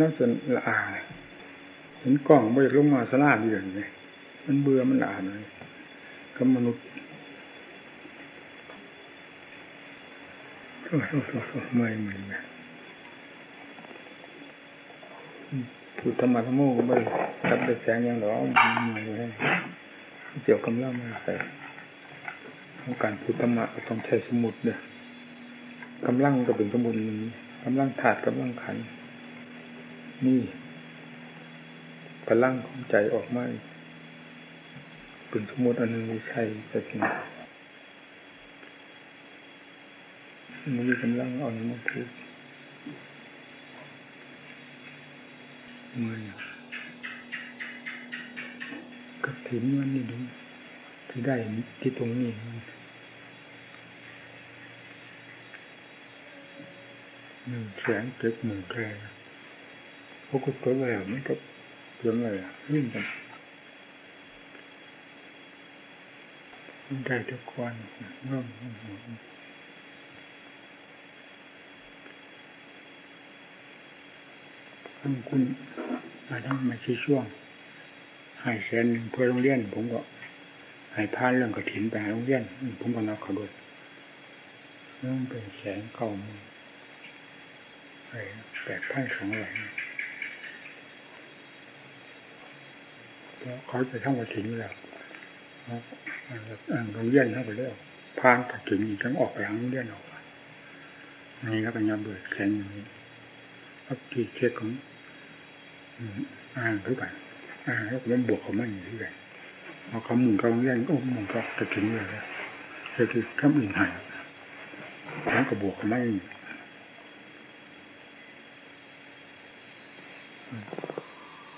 นั่นส่วนละอาเห็นกล้องไม่ลงมาสลาดเดือนเลยมันเบื่อมันละอาเลยกับมนุษย์โอ้โหเมื่อยเมื่อยแบบพูดธรรมะธรรมโมก็ไม่รับได้แสงยังหรอเมื่อยเลยเกี่ยวกับเรื่องมาใส่ของการพูดธรรมะต้องใช้สมุดเนี่ยกำลังก็เป็นสมุดกำลังถาดกำลังขัน นี่พลังของใจออกมาเป็นสมุดอันนึงไม่ใช่แต่จริงมันมีกำลังอ่อนมาพูดมือกับถิ่นวันนี้ดูที่ได้ที่ตรงนี้หนึ่งแสนเจ็ดหมื่นแค่ พวกก็ตัวแล้วมันก็เพียงอะไรอะยิ่งกันได้ทุกวันร่วมทำคุณมาทั้งมาชี้ช่วงให้แสนหนึ่งเพื่อโรงเรียน ผมก็ให้พานเรื่องกระถินไปหาโรงเรียน ผมก็นับเขาด้วยเรื่องเป็นแสนเก่ามือไปแปดพันสองร้อยแล้ว เขาจะทำกระถินแล้วโรงเรียนเข้าไปแล้วพานกระถินทั้งออกไปทางโรงเรียนออกนี่แล้วก็ยาเบื่อแข็งอย่างนี้แล้วกี่เช็คของอ่านเข้าไปอ่านแล้วมันบวกเขาไม่อยู่ที่ไหนเอเขาหมุนเขาเลี้ยงโอ้หมุนก็กระถิ่นเลยนะคือคือข้ามอื่นหายแล้วก็บวกเขาไม่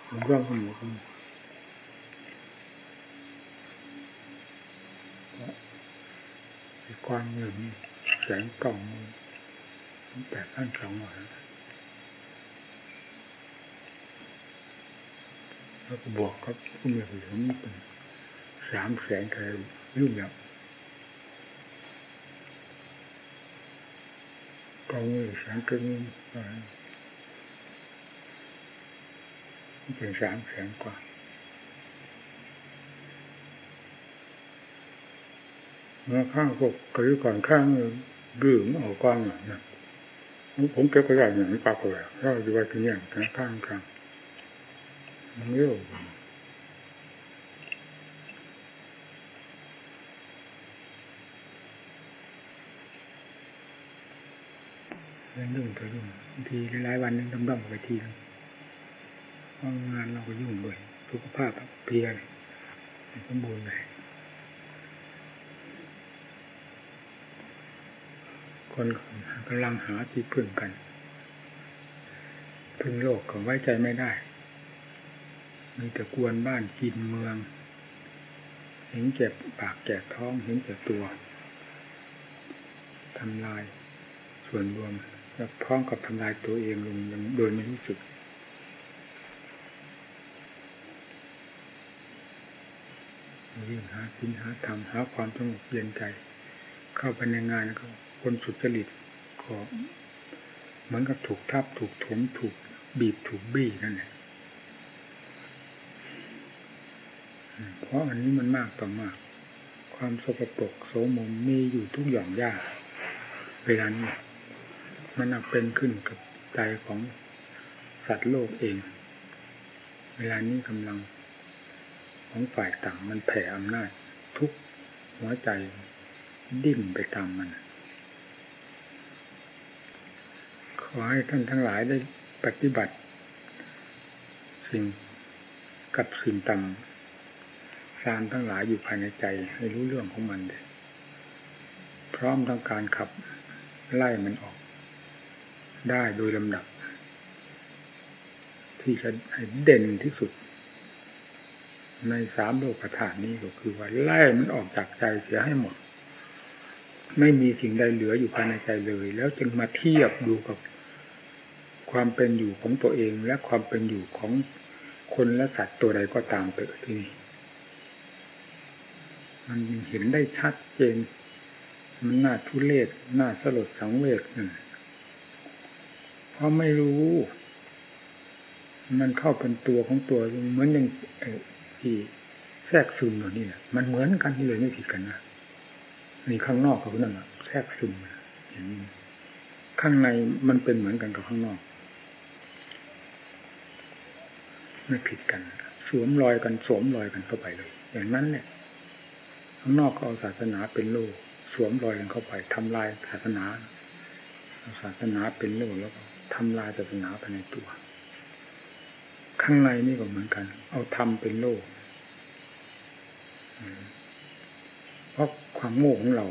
ผมก็ต้องบวกเขา ความเงินแสงกล่องแปดพันสองร้อยแล้วก็บวกกับผู้มีเหลืองเป็นสามแสนแค่ยุ่งแล้วกองมือแสนครึ่งเป็นสามแสนกว่า มื่อข้างพวกกระยุก่อนข้างดื้อมันออกกว้างอย่างนี้ผมเก็บกระดาษอย่างนี้ปากเลยเราอยู่ไว้ที่นี่ข้างข้างข้างมันเร็วเรื่องยุ่งก็ยุ่งบางทีหลายวันนึงต้องต้องไปทีนึงเพราะงานเราก็ยุ่งด้วยสุขภาพเพียรสมบูรณ์เลย คนกำลังหาที่พึ่งกัน พึ่งโลกก็ไว้ใจไม่ได้ มีแต่กวนบ้านกินเมือง เห็นเจ็บปากแจกท้องเห็นเจ็บตัวทำลายส่วนรวมแล้วพร้อมกับทำลายตัวเองลงโดยไม่รู้สึกวิ่งหาสินหาธรรมหาความสงบเย็นใจ เข้าไปในงานก็ คนสุจริตก็เหมือนกับถูกทับถูกถมถูกบีบถูกบี้นั่นแหละเพราะอันนี้มันมากต่อมาก ความสกปรกโสมมมีอยู่ทุกอย่างยากเวลานี้มันเป็นขึ้นกับใจของสัตว์โลกเอง เวลานี้กำลังของฝ่ายต่างมันแผ่อำนาจ ทุกหัวใจดิ้นไปตามมัน ข อให้ท่านทั้งหลายได้ปฏิบัติ สิ่งกับสิ่งต่ำสารทั้งหลายอยู่ภายในใจให้รู้เรื่องของมันเลยพร้อมต้งการขับไล่มันออก ได้โดยลำดับ ที่จะให้เด่นที่สุด ในสามโลกฐานนี้ก็คือว่าไล่มันออกจากใจเสียให้หมด ไม่มีสิ่งใดเหลืออยู่ภายในใจเลย แล้วจึงมาเทียบดูกับ ความเป็นอยู่ของตัวเองและความเป็นอยู่ของคนและสัตว์ตัวใดก็ตามเติที่นี่มันเห็นได้ชัดเจน มันน่าทุเลศน่าสลดสังเวชเพราะไม่รู้ มันเข้าเป็นตัวของตัวเหมือนอย่างที่แทรกซึมอยู่นี่มันเหมือนกันที่เลยไม่ผิดกันนะนี่ข้างนอกกับนั่นแหละแทรกซึมอย่างนี้ข้างในมันเป็นเหมือนกันกับข้างนอก ไม่ผิดกันสวมรอยกันสวมรอยกันเข้าไปเลย อย่างนั้นเนี่ยข้างนอกก็เอาศาสนาเป็นโลกสวมรอยกันเข้าไปทำลายศาสนาเอาศาสนาเป็นโลกแล้วทำลายศาสนาภายในตัว ข้างในนี่ก็เหมือนกัน เอาทำเป็นโลกเพราะความโง่ของเรา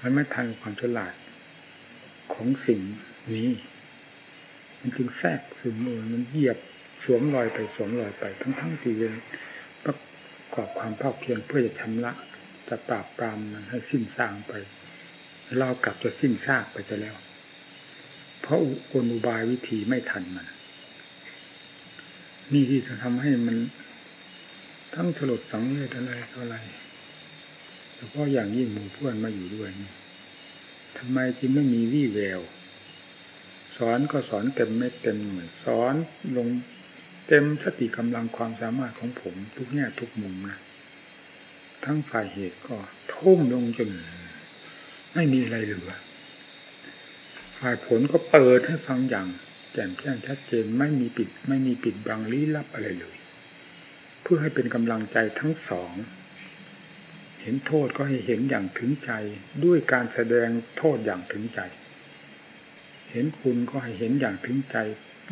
มันไม่ทันความฉลาดของสิ่งนี้ มันจึงแทรกซึมมือมันเหยียบ สวมรอยไปสวมรอยไปทั้งทั้งที่ยังประกอบความภาคเพียรเพื่อจะชำระจะปราบปรามมันให้สิ้นซางไปเรากลับจะสิ้นซากไปจะแล้ว เพราะอุนุบายวิธีไม่ทันมัน นี่ที่จะทำให้มัน ทั้งสลดสังเวชอะไรอะไรเฉพาะอย่างยิ่งหมู่เพื่อนมาอยู่ด้วยนี่ทำไมจึงไม่มีวี่แวว สอนก็สอนเต็มไม่เต็มเหมือนสอนลง เต็มสติกำลังความสามารถของผมทุกแง่ทุกมุมนะทั้งฝ่ายเหตุก็ทุ่มลงจนไม่มีอะไรเหลือ ฝ่ายผลก็เปิดให้ฟังอย่างแจ่มแจ้งชัดเจนไม่มีปิด ไม่มีปิดบังลี้ลับอะไรเลย เพื่อให้เป็นกำลังใจทั้งสอง เห็นโทษก็ให้เห็นอย่างถึงใจด้วยการแสดงโทษอย่างถึงใจ เห็นคุณก็ให้เห็นอย่างถึงใจ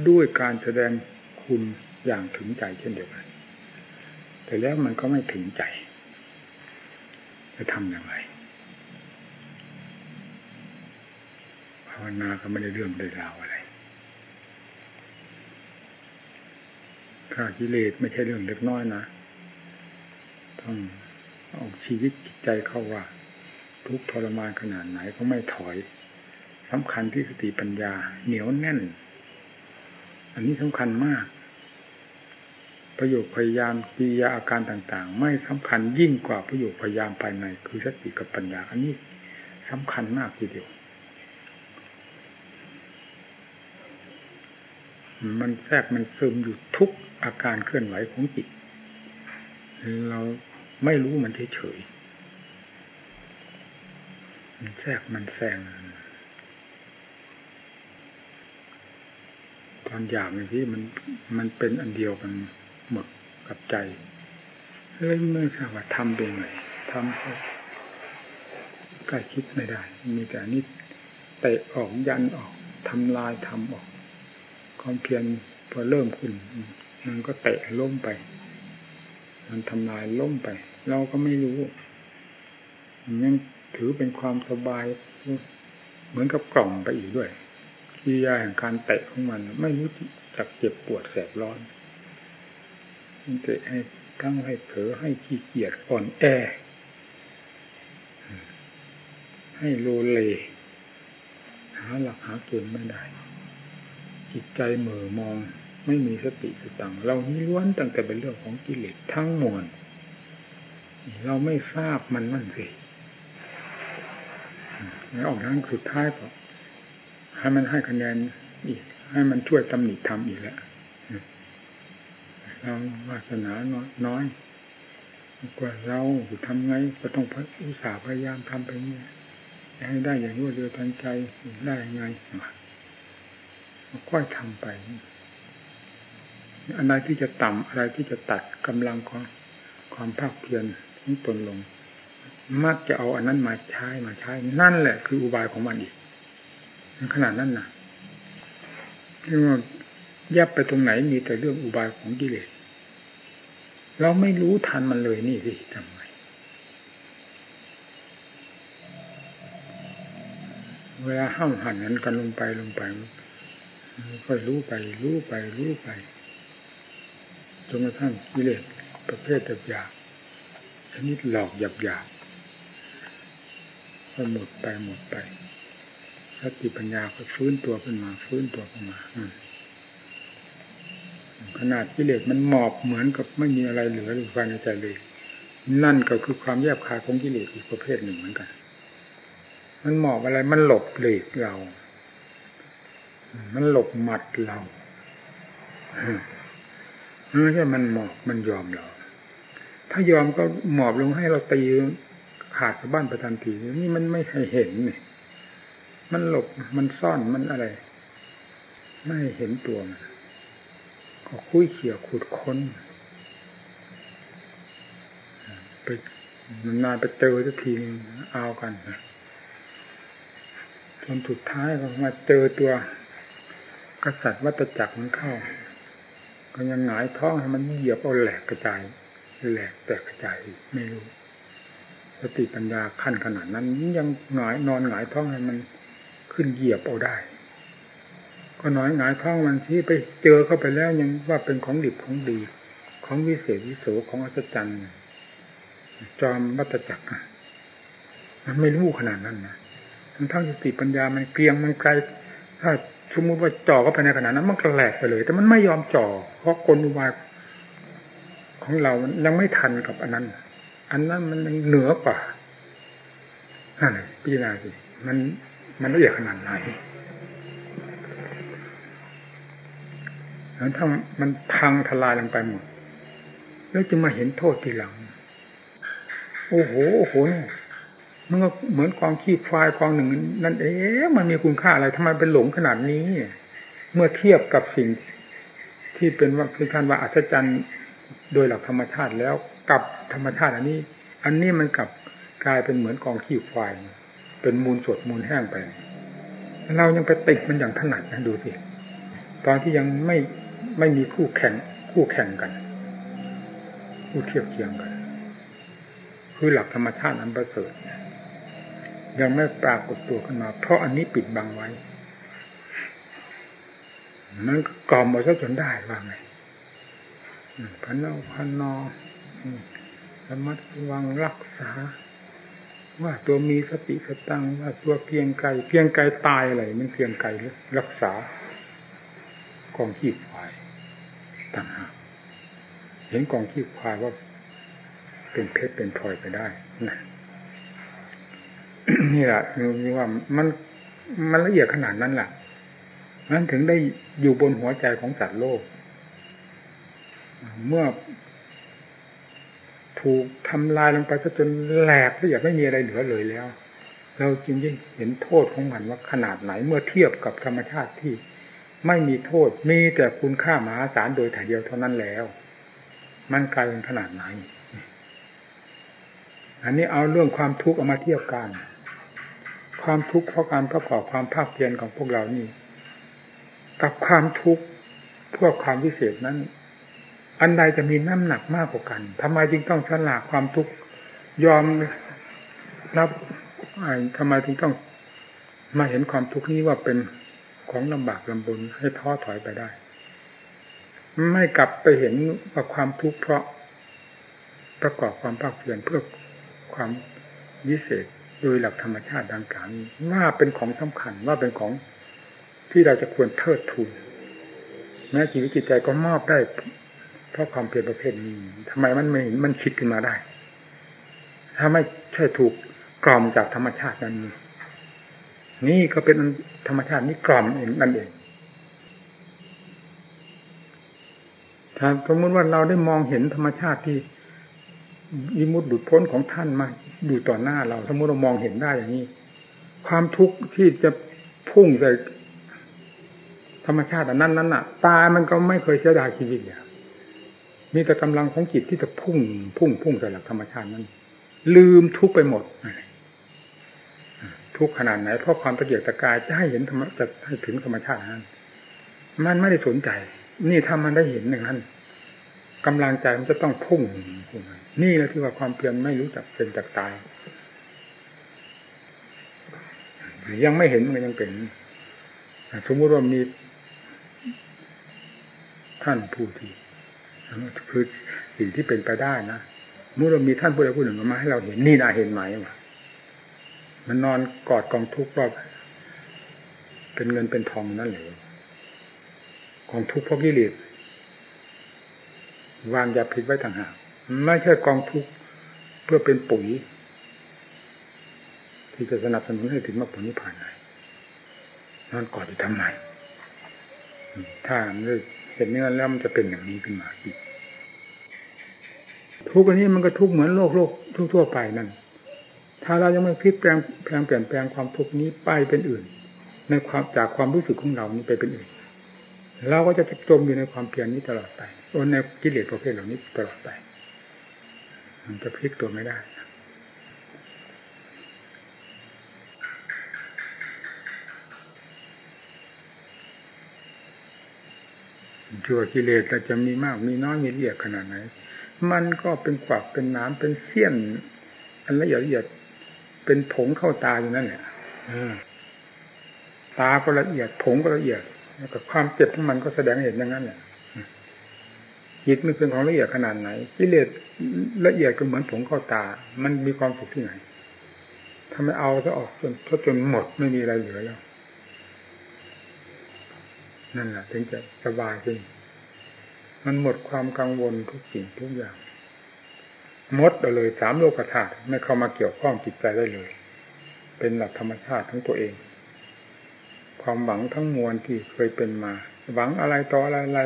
ด้วยการแสดง คุณอย่างถึงใจเช่นเดียวกัน แต่แล้วมันก็ไม่ถึงใจ จะทำอย่างไรภาวนาก็ไม่ได้เรื่องได้ราวอะไรข้ากิเลสไม่ใช่เรื่องเล็กน้อยนะ ต้องเอาชีวิตจิตใจเข้าว่า ทุกทรมานขนาดไหนก็ไม่ถอยสำคัญที่สติปัญญาเหนียวแน่น อันนี้สำคัญมาก ประโยคพยายามกิริยาอาการต่าง ๆ ไม่สำคัญยิ่งกว่าประโยคพยายามภายในคือสติกับปัญญา อันนี้สำคัญมากทีเดียว มันแทรกมันซึมอยู่ทุกอาการเคลื่อนไหวของจิต เราไม่รู้มันเฉยๆมันแทรกมันแซง ตอนอยากที่มันมันเป็นอันเดียวกันหมดกับใจเฮ้ยไม่ทราบว่าทำเป็นไงทำเขาใกล้คิดไม่ได้ มีแต่นิดเตะออกยันออกทำลายทำออก ความเพียรพอเริ่มขึ้น มันก็เตะล้มไป มันทำลายล้มไป เราก็ไม่รู้ยังถือเป็นความสบาย เหมือนกับกล่องไปอีกด้วย กิริยาแห่งการเตะของมัน ไม่รู้จักเจ็บปวดแสบร้อนมันเตะให้ทั้งให้เผลอให้ขี้เกียจอ่อนแอ ให้โลเล หาหลักหาเกณฑ์ไม่ได้ จิตใจเหม่อมอง ไม่มีสติสตังเรานี่ล้วนตั้งแต่เป็นเรื่องของกิเลสทั้งมวลเราไม่ทราบมันนั่นสิแล้วออกทางสุดท้ายก็ ให้มันให้คะแนนอีก ให้มันช่วยตำหนิทำอีกแล้วเราวาสนาน้อยกว่าเราทำไงก็ต้องอุตส่าห์พยายามทำไปเนี่ยให้ได้อย่างรวดเร็วทันใจได้ยังไงค่อยทำไปอะไรที่จะต่ำอะไรที่จะตัดกำลังของความภาคเพียรของตนลง มักจะเอาอันนั้นมาใช้มาใช้ นั่นแหละคืออุบายของมันอีก ขนาดนั้นนะที่ว่ายับไปตรงไหนมีแต่เรื่องอุบายของกิเลสเราไม่รู้ทันมันเลยนี่สิทำไมเวลาห้ามหันนั้นกันลงไปลงไปค่อยรู้ไป รู้ไป รู้ไปจนกระทั่งกิเลสประเภทหยาบชนิดหลอกหยาบหยาบก็หมดไปหมดไป สติปัญญาก็ฟื้นตัวขึ้นมา ฟื้นตัวขึ้นมาขนาดกิเลสมันหมอบเหมือนกับไม่มีอะไรเหลืออยู่ภายในใจเลย นั่นก็คือความแยบคายของกิเลสอีกประเภทหนึ่งเหมือนกัน มันหมอบอะไรมันหลบเหลีกเรา มันหลบหมัดเราไม่ใช่มันหมอบมันยอมเรา ถ้ายอมก็หมอบลงให้เราตีขาดจากบ้านไปทันทีนี่มันไม่ให้เห็นเนี่ย มันหลบมันซ่อนมันอะไร ไม่เห็นตัวมันก็คุยเขี่ยขุดค้นไปนานไปเจอสักทีเอากันจนสุดท้ายก็มาเจอตัว กษัตริย์วัตจักรมันเข้า ก็ยังหงายท้องให้มันเหยียบเอาแหลกกระจายแหลกแตกกระจายไม่รู้สติปัญญาขั้นขนาดนั้น ยังหงายนอนหงายท้องให้มัน ขึ้นเหยียบเอาได้ ก็น้อยหงายท้องมันที่ไปเจอเข้าไปแล้วยังว่าเป็นของดิบของดี ของวิเศษวิโสของอัศจรรย์จอมวัตจักรมันไม่รู้ขนาดนั้นนะทั้งทั้งสติปัญญามันเกลียงมันไกลถ้าสมมติว่าจ่อเข้าไปในขนาดนั้นมันก็แหลกไปเลย แต่มันไม่ยอมจ่อ เพราะกลอุบายของเรายังไม่ทันกับอันนั้น อันนั้นมันเหนือกว่านั่นพิจารณาสิมัน มันละเอียดขนาดไหนแล้วถ้ามันพังทลายลงไปหมด แล้วจะมาเห็นโทษทีหลัง โอ้โหโอ้โหมันก็เหมือนกองขี้ควายกองหนึ่ง นั่นเอ๊ะมันมีคุณค่าอะไรทำไมเป็นหลงขนาดนี้ เมื่อเทียบกับสิ่งที่เป็นว่าคือท่านว่าอัศจรรย์โดยหลักธรรมชาติแล้วกับธรรมชาติอันนี้ อันนี้มันกลับกลายเป็นเหมือนกองขี้ควาย เป็นมูลสดมูลแห้งไป เรายังไปติดมันอย่างถนัดนะดูสิตอนที่ยังไม่ไม่มีคู่แข่งคู่แข่งกันคู่เทียบเคียงกัน คือหลักธรรมชาติอันประเสริฐยังไม่ปรากฏตัวขึ้นมา เพราะอันนี้ปิดบังไว้มันกล่อมมาซะจนได้ว่าไงพันเอาพันนอระมัดระวังรักษา ว่าตัวมีสติสตังว่าตัวเพียงไกลเพียงไกลตายอะไรมันเพียงไกลรักษากองขี้ควายต่างหากเห็นกองขี้ควายว่า เป็นเพชรเป็นพลอยไปได้นะนี่แหละนี่ว่ามันมันละเอียดขนาดนั้นแหละนั้นถึงได้อยู่บนหัวใจของสัตว์โลก เมื่อ ถูกทำลายลงไปซะจนแหลกละเอียดไม่มีอะไรเหลือเลยแล้ว เราจึงได้เห็นโทษของมันว่าขนาดไหนเมื่อเทียบกับธรรมชาติที่ ไม่มีโทษมีแต่คุณค่ามหาศาลโดยถ่ายเดียวเท่านั้นแล้ว มันกลายเป็นขนาดไหน อันนี้เอาเรื่องความทุกข์เอามาเทียบกันความทุกข์เพราะการประกอบความภาคเพียรของพวกเรานี่ กับความทุกข์เพื่อความวิเศษนั้น อันใดจะมีน้ำหนักมากกว่ากันทำไมจึงต้องสละความทุกข์ยอมรับทำไมจึงต้องมาเห็นความทุกข์นี้ว่าเป็นของลำบากลำบนให้ท้อถอยไปได้ ไม่กลับไปเห็นว่าความทุกข์เพราะประกอบความภาคเพียรเพื่อความวิเศษโดยหลักธรรมชาติดังกล่าวนี้ว่าเป็นของสำคัญว่าเป็นของที่เราจะควรเทิดทูนแม้ชีวิตจิตใจก็มอบได้ เพราะความเปลี่ยนประเภทนี้ทำไมมันไม่มันคิดขึ้นมาได้ ถ้าไม่ใช่ถูกกล่อมจากธรรมชาตินั้น นี่ก็เป็นธรรมชาตินี้กล่อมเองนั่นเองถ้าสมมติว่าเราได้มองเห็นธรรมชาติที่ยิมุดดุดพ้นของท่านมาอยู่ต่อหน้าเรา สมมติเรามองเห็นได้อย่างนี้ ความทุกข์ที่จะพุ่งใส่ธรรมชาติอันนั้นนั้นน่ะ ตายมันก็ไม่เคยเสียดายชีวิตอย่าง มีแต่กำลังของจิตที่จะพุ่ง พุ่งพุ่งใส่หลักธรรมชาตินั้น ลืมทุกไปหมดทุกขนาดไหนเพราะความตะเกียกตะกายจะให้เห็นธรรมจะให้ถึงธรรมชาตินั้น มันไม่ได้สนใจ นี่ถ้ามันได้เห็นอย่งนั้นกำลังใจมันจะต้องพุ่งนี่แหละที่ว่าความเพียรไม่รู้จักเป็นจักตายยังไม่เห็นมันยังเป็นสมมติว่ามีท่านผู้ที่ คือสิ่งที่เป็นไปได้นะเมื่อเรามีท่านผู้ใดผู้หนึ่งมาให้เราเห็นนี่นาเห็นไหมวะมันนอนกอดกองทุกข์ว่าเป็นเงินเป็นทองนั่นเลยกองทุกข์เพราะกิเลสวางยาพิษไว้ต่างหากไม่ใช่กองทุกข์เพื่อเป็นปุ๋ย ที่จะสนับสนุนให้ถึงมรรคผลนิพพานได้นอนกอดจะทำไมถ้าไม่ เห็นเนื้อแล้วมันจะเป็นอย่างนี้ขึ้นมาอีกทุกอันนี้มันก็ทุกเหมือนโลกโลกทั่วไปนั่น ถ้าเรายังไม่พลิกแปลงแปลงเปลี่ยนแปลงความทุกข์นี้ไปเป็นอื่น ในความจากความรู้สึกของเรานี้ไปเป็นอื่น เราก็จะจมอยู่ในความเพียรนี้ตลอดไปในกิเลสประเภทเหล่านี้ตลอดไป มันจะพลิกตัวไม่ได้ ชั่วกิเลสจะมีมากมีน้อยมีละเอียดขนาดไหน มันก็เป็นกวักเป็นน้ำเป็นเสี้ยน อันละเอียดละเอียดเป็นผงเข้าตาอยู่นั่นแหละตาก็ละเอียดผงก็ละเอียดแล้วก็ความเจ็บของมันก็แสดงเห็นอย่างนั้นแหละจิตมันเป็นของละเอียดขนาดไหนกิเลสละเอียดก็เหมือนผงเข้าตา มันมีความสุขที่ไหนถ้าไม่เอาจะออกจนจนหมดไม่มีอะไรเหลือแล้ว นั่นแหละถึงจะสบายจริงมันหมดความกังวลทุกสิ่งทุกอย่างมดเลยสามโลกธาตุไม่เข้ามาเกี่ยวข้องจิตใจได้เลย เป็นหลักธรรมชาติทั้งตัวเอง ความหวังทั้งมวลที่เคยเป็นมา หวังอะไรต่ออะไรอะไร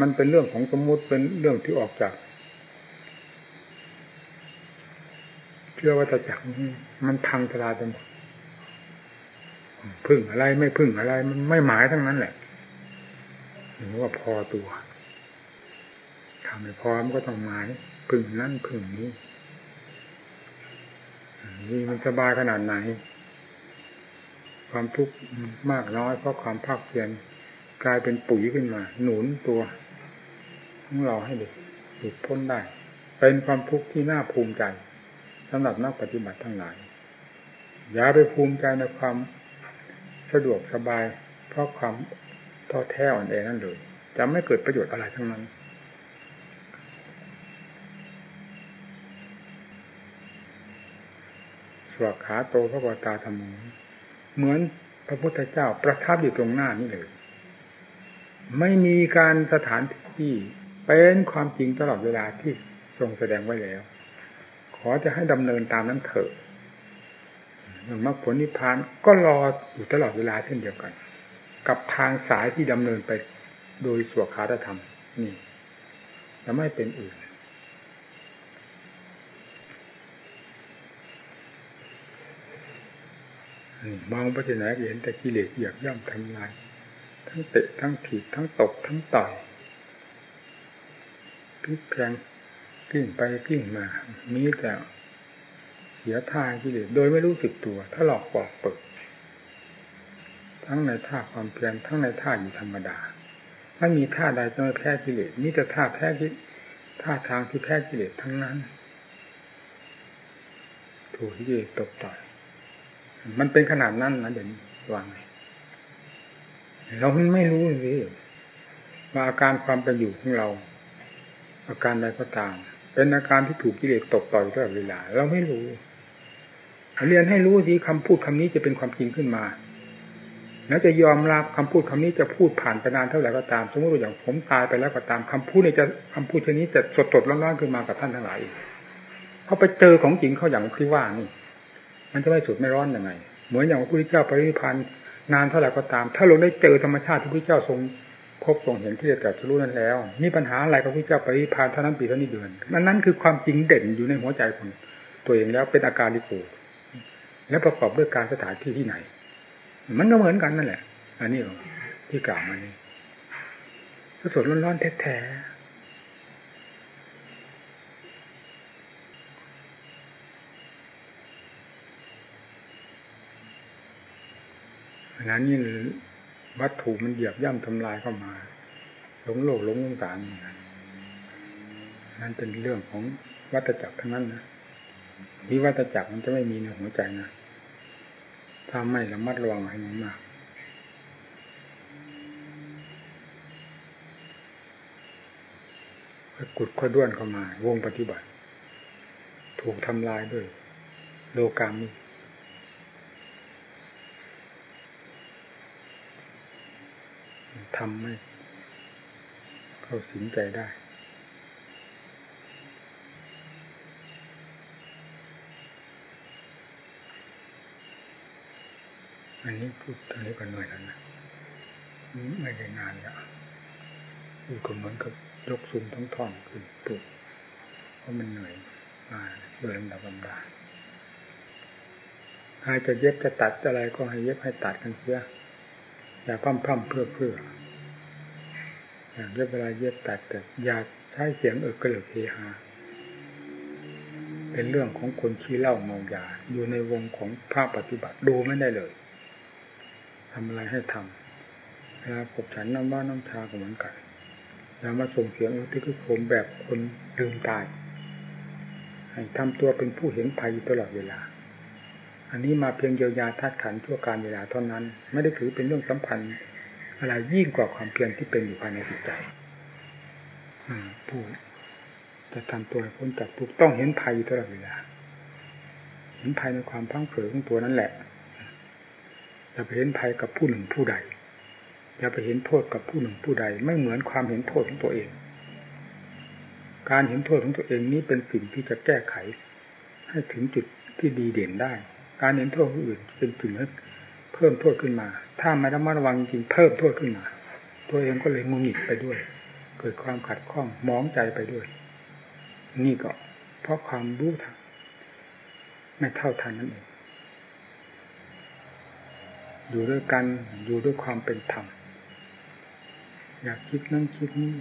มันเป็นเรื่องของสมมุติเป็นเรื่องที่ออกจากเชื่อว่าจะจักมันพังทลายไปหมด พึ่งอะไรไม่พึ่งอะไร มันไม่หมายทั้งนั้นแหละหรือว่าพอตัวทำไม่พอมันก็ต้องหมายพึ่งนั่นพึ่งนี้นี่มันสบายขนาดไหน ความทุกข์มากน้อยเพราะความภาคเพียรกลายเป็นปุ๋ยขึ้นมา หนุนตัวของเราให้เด็กหลุดพ้นได้ เป็นความทุกข์ที่น่าภูมิใจสำหรับนักปฏิบัติทั้งหลาย อย่าไปภูมิใจในความ สะดวกสบาย เพราะความท้อแท้อ่อนแอนั่นเลย จะไม่เกิดประโยชน์อะไรทั้งนั้น สวขาโตพระบตาธรรมเหมือนพระพุทธเจ้าประทับอยู่ตรงหน้านี้เลย ไม่มีการสถานที่เป็นความจริงตลอดเวลาที่ทรงแสดงไว้แล้ว ขอจะให้ดำเนินตามนั้นเถิดอย่าง มรรคผลนิพพานก็รออยู่ตลอดเวลาเช่นเดียวกัน กับทางสายที่ดำเนินไปโดยสวขาธรรม นี่จะไม่เป็นอื่น มองไปที่ไหนเห็นแต่กิเลสเหยียบย่ำทำลาย ทั้งเตะทั้งถีบทั้งตกทั้งต่อยพลิกแพงกิ้งไปกิ้งมา มีแต่ สียท่ากิเลสโดยไม่รู้สึกตัวถ้าหลอกปอกเปิด ทั้งในท่าความเพียรทั้งในท่าอยู่ธรรมดาไม่มีท่าใดจะไม่แพ้กิเลสมีแต่ท่าแพ้กิท่าทางที่แพ้กิเลสทั้งนั้นถูกกิเลสตกต่อยมันเป็นขนาดนั้นนะเดี๋ยวนี้วางเราไม่รู้เลยว่าอาการความเป็นอยู่ของเรา อาการใดก็ตามเป็นอาการที่ถูกกิเลสตกต่อยตลอดเวลาเราไม่รู้ เรียนให้รู้ดีคำพูดคำนี้จะเป็นความจริงขึ้นมา แล้วจะยอมรับคำพูดคำนี้จะพูดผ่านไปนานเท่าไหร่ก็ตาม สมมติอย่างผมตายไปแล้วก็ตามคำพูดเนี่ยจะคำพูดชนิดจะสดสดร้อนๆขึ้นมากับท่านทั้งหลายเขาไปเจอของจริงเขาอย่างที่ว่านี่ มันจะไม่สุดไม่ร้อนยังไง เหมือนอย่างพระพุทธเจ้าปรินิพานนานเท่าไหร่ก็ตาม ถ้าเราได้เจอธรรมชาติที่พระพุทธเจ้าทรงพบทรงเห็นที่จะตรัสรู้นั้นแล้วมีปัญหาอะไรกับพระพุทธเจ้าปรินิพานเท่านั้นปีเท่านี้เดือนนั่นนั่นคือความจริงเด่นอยู่ในหัวใจของตัวเองแล้วเป็นอาการลิโก และประกอบด้วยการสถานที่ที่ไหน มันก็เหมือนกันนั่นแหละ อันนี้ที่กล่าวมานี้สดร้อนๆแท้นั้นนี่วัตถุมันเหยียบย่ำทำลายเข้ามาหลงโลกหลงสงสารนั่นเป็นเรื่องของวัตจักรทั้งนั้นนะ วิวัตจักรมันจะไม่มีในหัวใจนะถ้าไม่ระมัดระวังให้มากค่อยกุดค่อยด้วนเข้ามา วงปฏิบัติ ถูกทำลายด้วย โลกามิทำให้เข้าสินใจได้ อันนี้พูดตอนนี้ก็หน่อยแล้วนะไม่ได้นานแล้วคือก็เหมือนกับยกซุมทั้งท่อนขึ้นปุ๊บเพราะมันเหนื่อยมาโดยลำดับลำดาใครจะเย็บจะตัดอะไรก็ให้เย็บให้ตัดกันเสียอย่าพร่ำพร่ำเพื่อเพื่ออย่างเย็บเวลาเย็บตัดแต่อย่าใช้เสียงเออกระเหลือกเฮฮาเป็นเรื่องของคนขี้เหล้าเมายาอยู่ในวงของภาคปฏิบัติดูไม่ได้เลย ทำอะไรให้ทำเวลาขบฉันน้ำบ้านน้ำชาก็เหมือนกันอย่ามาส่งเสียงที่คือผมแบบคนลืมตายให้ทำตัวเป็นผู้เห็นภัยตลอดเวลา อันนี้มาเพียงเยียวยาธาตุขันชั่วการเวลาเท่านั้น ไม่ได้ถือเป็นเรื่องสำคัญอะไรยิ่งกว่าความเพียรที่เป็นอยู่ภายในจิตใจผู้จะทำตัวให้พ้นจากทุกต้องเห็นภัยตลอดเวลา เห็นภัยในความพังเผยของตัวนั่นแหละ อย่าไปเห็นภัยกับผู้หนึ่งผู้ใด อย่าไปเห็นโทษกับผู้หนึ่งผู้ใด ไม่เหมือนความเห็นโทษของตัวเอง การเห็นโทษของตัวเองนี้เป็นสิ่งที่จะแก้ไข ให้ถึงจุดที่ดีเด่นได้ การเห็นโทษผู้อื่นเป็นสิ่งที่เพิ่มโทษขึ้นมา ถ้าไม่ระมัดระวังจริงเพิ่มโทษขึ้นมา ตัวเองก็เลยงุนหงิดไปด้วย เกิดความขัดข้องมองใจไปด้วย นี่ก็เพราะความรู้ทันไม่เท่าทันนั่นเอง อยู่ด้วยกันอยู่ด้วยความเป็นธรรมอยากคิดนั่นคิดนี้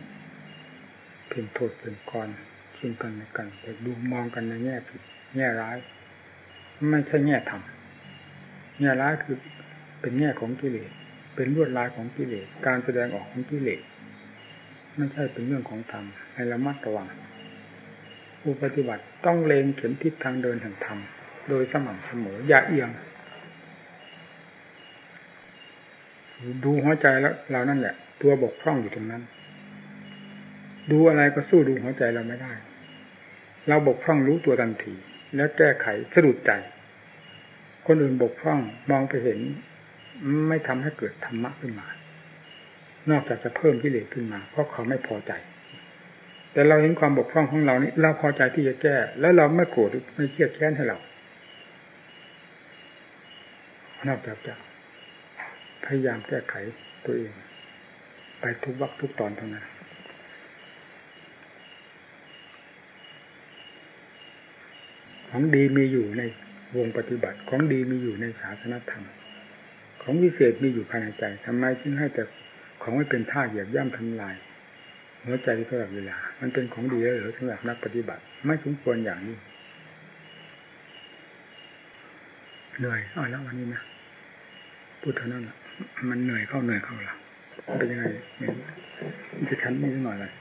เพียงโทษเป็นกรชิงกันในกันแต่ดูมองกันในแง่ผิดแง่ร้าย ไม่ใช่แง่ธรรมแง่ร้ายคือเป็นแง่ของกิเลสเป็นลวดลายของกิเลสการแสดงออกของกิเลสไม่ใช่เป็นเรื่องของธรรมให้ระมัดระวังผู้ปฏิบัติต้องเลงเข็มทิศทางเดินแห่งธรรมโดยสม่ำเสมออย่าเอียง ดูหัวใจแล้วเรานั่นแหละ ตัวบกพร่องอยู่ตรงนั้น ดูอะไรก็สู้ดูหัวใจเราไม่ได้ เราบกพร่องรู้ตัวทันทีแล้วแก้ไขสะดุดใจ คนอื่นบกพร่องมองไปเห็น ไม่ทำให้เกิดธรรมะขึ้นมา นอกจากจะเพิ่มกิเลสขึ้นมา เพราะเขาไม่พอใจ แต่เราเห็นความบกพร่องของเรานี่เราพอใจที่จะแก้ แล้วเราไม่โกรธไม่เครียดแค้นให้เรานอกจากจะ พยายามแก้ไขตัวเอง ไปทุกวักทุกตอนเท่านั้นของดีมีอยู่ในวงปฏิบัติของดีมีอยู่ในศาสนธรรม ของวิเศษมีอยู่ภายในใจทำไมจึงให้แต่ของไม่เป็นท่าเหยียบย่ำทำลายหัวใจตลอดเวลา มันเป็นของดีหรือสำหรับนักปฏิบัติ ไม่สมควรอย่างนี้เหนื่อยอ๋อแล้ววันนี้นะพูดเท่านั้น มันเหนื่อยเข้าเหนื่อยเข้าละเป็นยังไงมันจะชั้นนี่สักหน่อยเลย